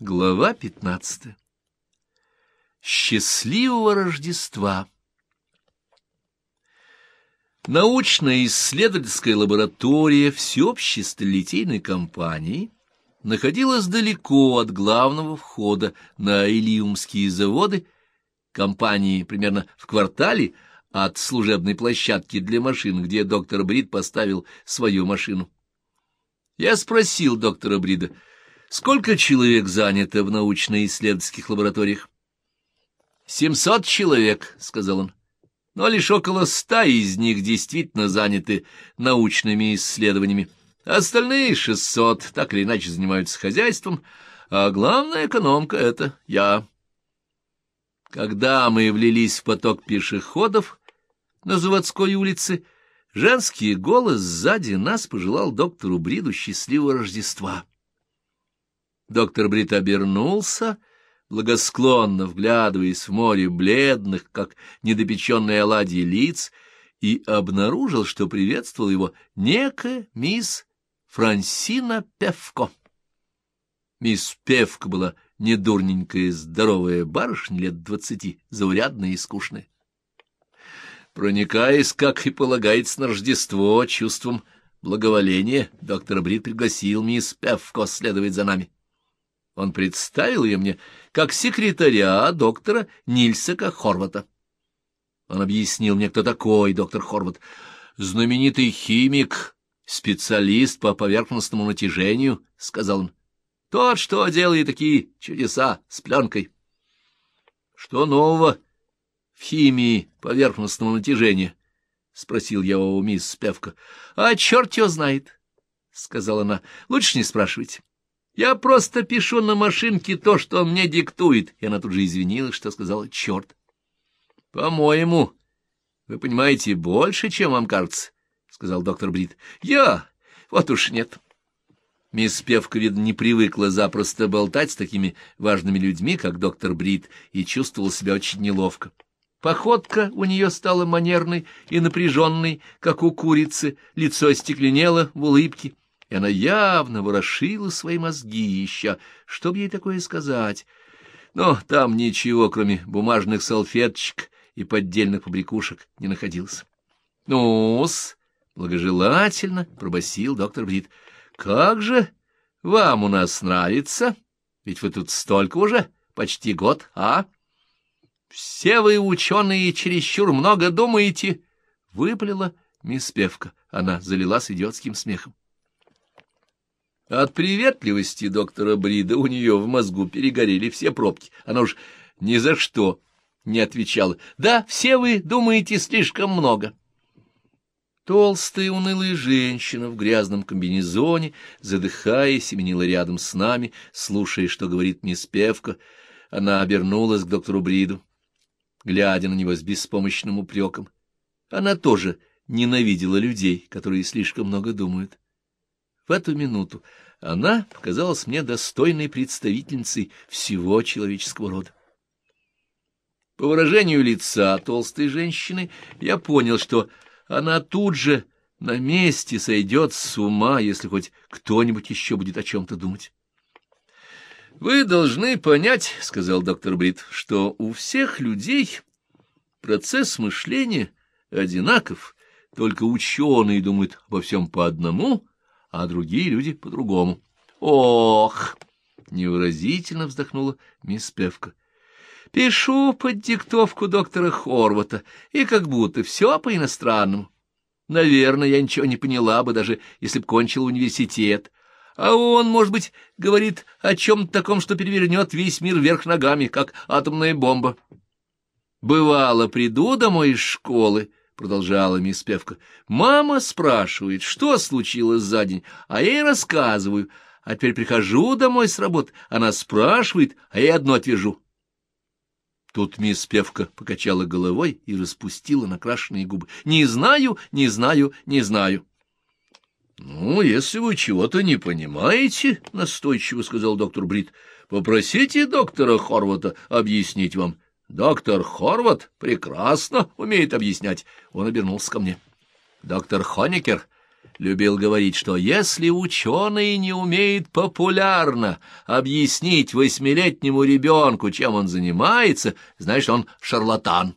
Глава пятнадцатая. Счастливого Рождества! Научная исследовательская лаборатория всеобщей сталелитейной компании находилась далеко от главного входа на Илиумские заводы, компании примерно в квартале от служебной площадки для машин, где доктор Брид поставил свою машину. Я спросил доктора Брида, Сколько человек занято в научно-исследовательских лабораториях? «Семьсот человек», — сказал он. «Но лишь около ста из них действительно заняты научными исследованиями. Остальные шестьсот так или иначе занимаются хозяйством, а главная экономка — это я». Когда мы влились в поток пешеходов на заводской улице, женский голос сзади нас пожелал доктору Бриду счастливого Рождества. Доктор Брит обернулся, благосклонно вглядываясь в море бледных, как недопеченные оладьи лиц, и обнаружил, что приветствовал его некая мисс Франсина Певко. Мисс Певка была недурненькая, здоровая барышня лет двадцати, заурядная и скучная. Проникаясь, как и полагается на Рождество, чувством благоволения, доктор Брит пригласил мисс Певко следовать за нами. Он представил ее мне как секретаря доктора Нильсека Хорвата. Он объяснил мне, кто такой доктор Хорват. Знаменитый химик, специалист по поверхностному натяжению, — сказал он. Тот, что делает такие чудеса с пленкой. Что нового в химии поверхностного натяжения? — спросил я у мисс Певка. — А черт его знает, — сказала она. — Лучше не спрашивайте. Я просто пишу на машинке то, что он мне диктует. И она тут же извинилась, что сказала «черт». — По-моему, вы понимаете больше, чем вам кажется, — сказал доктор Брит. — Я? Вот уж нет. Мисс Певка, видно, не привыкла запросто болтать с такими важными людьми, как доктор Брит, и чувствовала себя очень неловко. Походка у нее стала манерной и напряженной, как у курицы, лицо остекленело в улыбке и она явно ворошила свои мозги еще, чтобы ей такое сказать. Но там ничего, кроме бумажных салфеточек и поддельных побрякушек, не находилось. — Ну-с, благожелательно, — пробасил доктор Брит. — Как же вам у нас нравится? Ведь вы тут столько уже, почти год, а? — Все вы, ученые, чересчур много думаете, — выпалила мисс Певка. Она залилась идиотским смехом. От приветливости доктора Брида у нее в мозгу перегорели все пробки. Она уж ни за что не отвечала. «Да, все вы думаете слишком много». Толстая унылая женщина в грязном комбинезоне, задыхаясь, семенила рядом с нами, слушая, что говорит мисс Певка. Она обернулась к доктору Бриду, глядя на него с беспомощным упреком. Она тоже ненавидела людей, которые слишком много думают. В эту минуту она показалась мне достойной представительницей всего человеческого рода. По выражению лица толстой женщины я понял, что она тут же на месте сойдет с ума, если хоть кто-нибудь еще будет о чем-то думать. «Вы должны понять, — сказал доктор Брит, — что у всех людей процесс мышления одинаков, только ученые думают обо всем по одному, а другие люди по-другому. «Ох!» — невыразительно вздохнула мисс Певка. «Пишу под диктовку доктора Хорвата, и как будто все по-иностранному. Наверное, я ничего не поняла бы, даже если б кончил университет. А он, может быть, говорит о чем-то таком, что перевернет весь мир вверх ногами, как атомная бомба. Бывало, приду домой из школы, продолжала мисс Певка. Мама спрашивает, что случилось за день, а я ей рассказываю. А теперь прихожу домой с работы, она спрашивает, а я одно отвяжу. Тут мисс Певка покачала головой и распустила накрашенные губы. «Не знаю, не знаю, не знаю». «Ну, если вы чего-то не понимаете, — настойчиво сказал доктор Брит, — попросите доктора Хорвата объяснить вам». Доктор Хорват прекрасно умеет объяснять. Он обернулся ко мне. Доктор Хоникер, любил говорить, что если ученый не умеет популярно объяснить восьмилетнему ребенку, чем он занимается, значит, он шарлатан.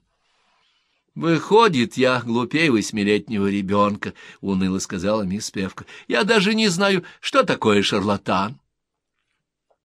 «Выходит, я глупее восьмилетнего ребенка», — уныло сказала мисс Певка. «Я даже не знаю, что такое шарлатан».